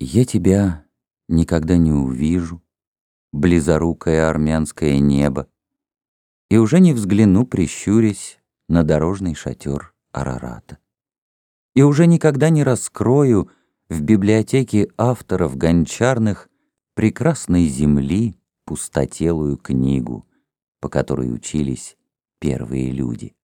Я тебя никогда не увижу, Близорукое армянское небо, И уже не взгляну, прищурясь, На дорожный шатер Арарата. И уже никогда не раскрою В библиотеке авторов гончарных Прекрасной земли пустотелую книгу, По которой учились первые люди.